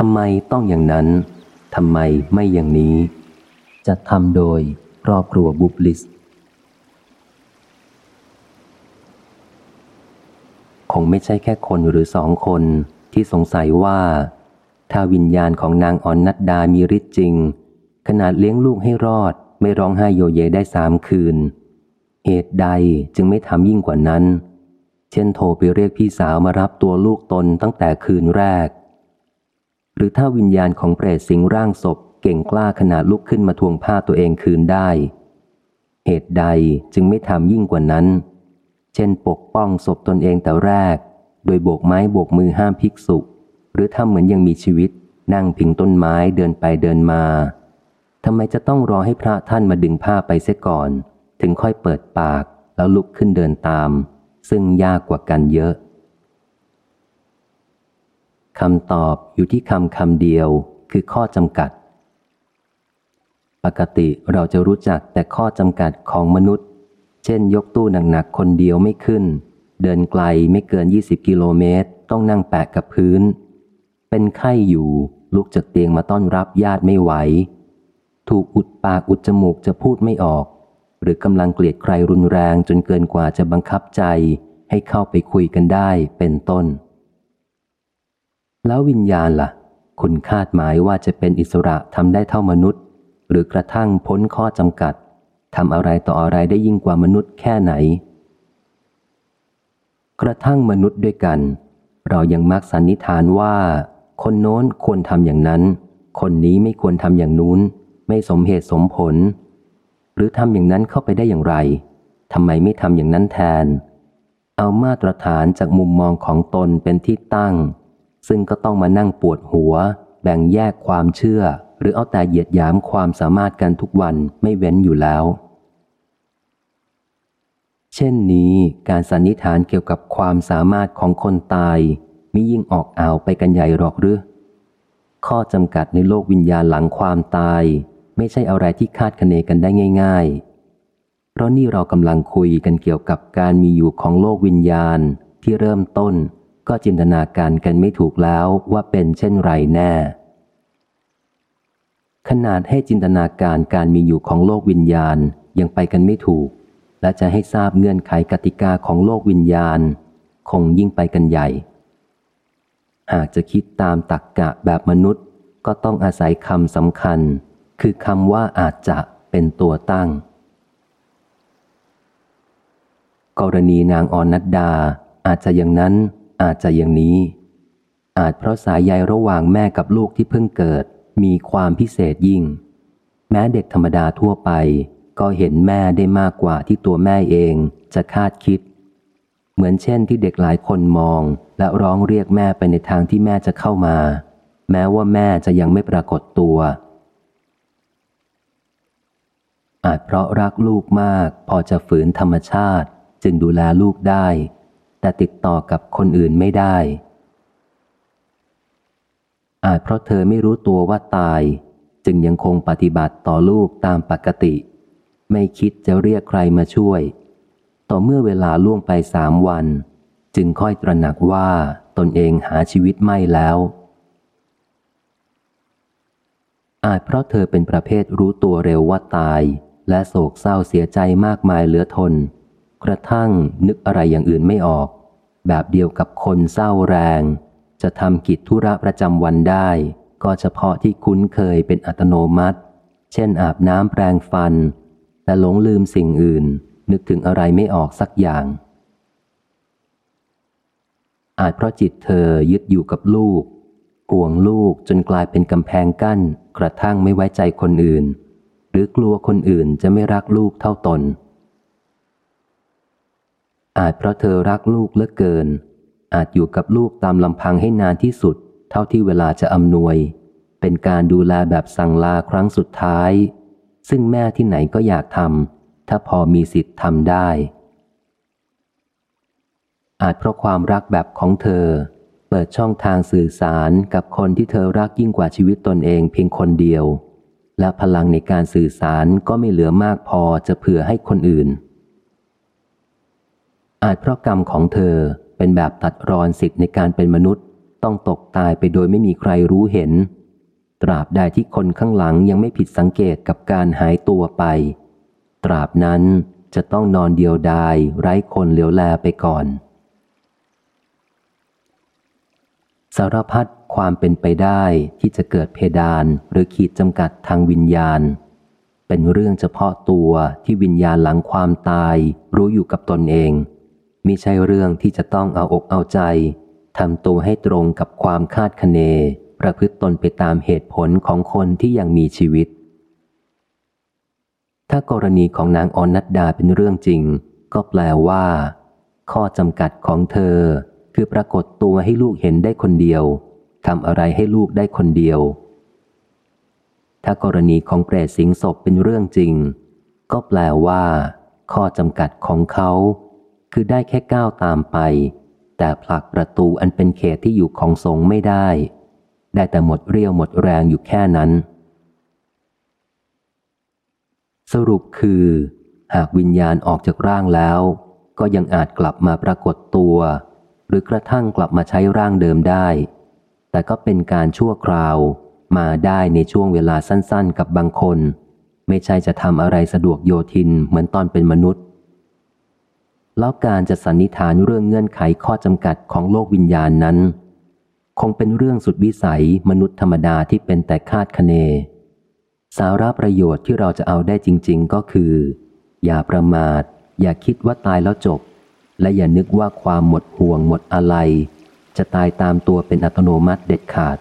ทำไมต้องอย่างนั้น ทำไมไม่อย่างนี้ จะทำโดยครอบครัวบุบลิส คงไม่ใช่แค่คนหรือสองคนที่สงสัยว่า ถ้าวิญญาณของนางอ่อนนัดดามีฤทธิ์จริง ขนาดเลี้ยงลูกให้รอด ไม่ร้องไห้โยเยได้สามคืน เหตุใดจึงไม่ทำยิ่งกว่านั้น เช่นโทรไปเรียกพี่สาวมารับตัวลูกตนตั้งแต่คืนแรก หรือถ้าวิญญาณของเปรตสิงร่างศพเก่งกล้าขนาดลุกขึ้นมาทวงผ้าตัวเองคืนได้ เหตุใดจึงไม่ทำยิ่งกว่านั้น เช่นปกป้องศพตนเองแต่แรก โดยโบกไม้โบกมือห้ามภิกษุ หรือทำเหมือนยังมีชีวิต นั่งพิงต้นไม้เดินไปเดินมาทำไมจะต้องรอให้พระท่านมาดึงผ้าไปเสียก่อน ถึงค่อยเปิดปากแล้วลุกขึ้นเดินตาม ซึ่งยากกว่ากันเยอะ คำตอบอยู่ที่คำคำเดียวคือข้อจำกัด ปกติเราจะรู้จักแต่ข้อจำกัดของมนุษย์ เช่น ยกตู้หนักๆคนเดียวไม่ขึ้น เดินไกลไม่เกิน 20 กิโลเมตร ต้องนั่งแปะกับพื้น เป็นไข้อยู่ลุกจากเตียงมาต้อนรับญาติไม่ไหว ถูกอุดปากอุดจมูกจะพูดไม่ออก หรือกำลังเกลียดใครรุนแรงจนเกินกว่าจะบังคับใจ ให้เข้าไปคุยกันได้เป็นต้น แล้ววิญญาณละ่ะ คุณคาดหมายว่าจะเป็นอิสระทำได้เท่ามนุษย์ หรือกระทั่งพ้นข้อจำกัดทำอะไรต่ออะไรได้ยิ่งกว่ามนุษย์แค่ไหน กระทั่งมนุษย์ด้วยกัน เรายังมักสันนิษฐานว่า คนโน้นควรทำอย่างนั้น คนนี้ไม่ควรทำอย่างนู้น ไม่สมเหตุสมผล หรือทำอย่างนั้นเข้าไปได้อย่างไรทำไมไม่ทำอย่างนั้นแทน เอามาตรฐานจากมุมมองของตนเป็นที่ตั้ง ซึ่งก็ต้องมานั่งปวดหัว แบ่งแยกความเชื่อ หรือเอาแต่เหยียดหยามความสามารถกันทุกวันไม่เว้นอยู่แล้ว เช่นนี้การสันนิษฐานเกี่ยวกับความสามารถของคนตายมิยิ่งออกอ่าวไปกันใหญ่หรอกหรือข้อจำกัดในโลกวิญญาณหลังความตาย ไม่ใช่อะไรที่คาดคะเนกันได้ง่าย ๆ เพราะนี่เรากำลังคุยกันเกี่ยวกับการมีอยู่ของโลกวิญญาณที่เริ่มต้น ก็จินตนาการกันไม่ถูกแล้วว่าเป็นเช่นไรแน่ ขนาดให้จินตนาการการมีอยู่ของโลกวิญญาณยังไปกันไม่ถูก และจะให้ทราบเงื่อนไขกติกาของโลกวิญญาณ คงยิ่งไปกันใหญ่ หากจะคิดตามตักกะแบบมนุษย์ ก็ต้องอาศัยคำสำคัญ คือคำว่าอาจจะเป็นตัวตั้ง กรณีนางออนนัดดาอาจจะอย่างนั้น อาจจะอย่างนี้ อาจเพราะสายใยระหว่างแม่กับลูกที่เพิ่งเกิด มีความพิเศษยิ่ง แม้เด็กธรรมดาทั่วไป ก็เห็นแม่ได้มากกว่าที่ตัวแม่เองจะคาดคิด เหมือนเช่นที่เด็กหลายคนมองและร้องเรียกแม่ไปในทางที่แม่จะเข้ามา แม้ว่าแม่จะยังไม่ปรากฏตัว อาจเพราะรักลูกมาก พอจะฝืนธรรมชาติ จึงดูแลลูกได้ แต่ติดต่อกับคนอื่นไม่ได้ อาจเพราะเธอไม่รู้ตัวว่าตาย จึงยังคงปฏิบัติต่อลูกตามปกติ ไม่คิดจะเรียกใครมาช่วย ต่อเมื่อเวลาล่วงไปสามวัน จึงค่อยตระหนักว่าตนเองหาชีวิตไม่แล้ว อาจเพราะเธอเป็นประเภทรู้ตัวเร็วว่าตาย และโศกเศร้าเสียใจมากมายเหลือทน กระทั่งนึกอะไรอย่างอื่นไม่ออก แบบเดียวกับคนเศร้าแรง จะทำกิจธุระประจำวันได้ ก็เฉพาะที่คุ้นเคยเป็นอัตโนมัติ เช่นอาบน้ำแปรงฟัน แต่หลงลืมสิ่งอื่น นึกถึงอะไรไม่ออกสักอย่าง อาจเพราะจิตเธอยึดอยู่กับลูกห่วงลูกจนกลายเป็นกำแพงกั้น กระทั่งไม่ไว้ใจคนอื่น หรือกลัวคนอื่นจะไม่รักลูกเท่าตน อาจเพราะเธอรักลูกเหลือเกิน อาจอยู่กับลูกตามลำพังให้นานที่สุด เท่าที่เวลาจะอำนวย เป็นการดูแลแบบสั่งลาครั้งสุดท้าย ซึ่งแม่ที่ไหนก็อยากทำถ้าพอมีสิทธิ์ทำได้ อาจเพราะความรักแบบของเธอ เปิดช่องทางสื่อสารกับคนที่เธอรักยิ่งกว่าชีวิตตนเองเพียงคนเดียว และพลังในการสื่อสารก็ไม่เหลือมากพอจะเผื่อให้คนอื่น อาจเพราะกรรมของเธอเป็นแบบตัดรอนสิทธิ์ในการเป็นมนุษย์ ต้องตกตายไปโดยไม่มีใครรู้เห็น ตราบใดที่คนข้างหลังยังไม่ผิดสังเกตกับการหายตัวไป ตราบนั้นจะต้องนอนเดียวดายไร้คนเหลียวแลไปก่อน สารพัดความเป็นไปได้ที่จะเกิดเพดานหรือขีดจำกัดทางวิญญาณ เป็นเรื่องเฉพาะตัวที่วิญญาณหลังความตายรู้อยู่กับตนเอง มิใช่เรื่องที่จะต้องเอาอกเอาใจทำตัวให้ตรงกับความคาดคะเน ประพฤติตนไปตามเหตุผลของคนที่ยังมีชีวิต ถ้ากรณีของนางออนนัดดาเป็นเรื่องจริง ก็แปลว่า ข้อจำกัดของเธอ คือปรากฏตัวให้ลูกเห็นได้คนเดียวทำอะไรให้ลูกได้คนเดียว ถ้ากรณีของเปรตสิงศพเป็นเรื่องจริง ก็แปลว่า ข้อจำกัดของเขา คือได้แค่ก้าวตามไป แต่ผลักประตูอันเป็นเขตที่อยู่ของสงไม่ได้ ได้แต่หมดเรี่ยวหมดแรงอยู่แค่นั้น สรุปคือ หากวิญญาณออกจากร่างแล้ว ก็ยังอาจกลับมาปรากฏตัว หรือกระทั่งกลับมาใช้ร่างเดิมได้ แต่ก็เป็นการชั่วคราวมาได้ในช่วงเวลาสั้นๆ กับบางคน ไม่ใช่จะทำอะไรสะดวกโยทินเหมือนตอนเป็นมนุษย์ แล้วการจะสันนิษฐานเรื่องเงื่อนไขข้อจำกัดของโลกวิญญาณนั้น คงเป็นเรื่องสุดวิสัยมนุษย์ธรรมดาที่เป็นแต่คาดคะเน สาระประโยชน์ที่เราจะเอาได้จริง ๆ ก็คือ อย่าประมาท อย่าคิดว่าตายแล้วจบ และอย่านึกว่าความหมดห่วงหมดอะไร จะตายตามตัวเป็นอัตโนมัติเด็ดขาด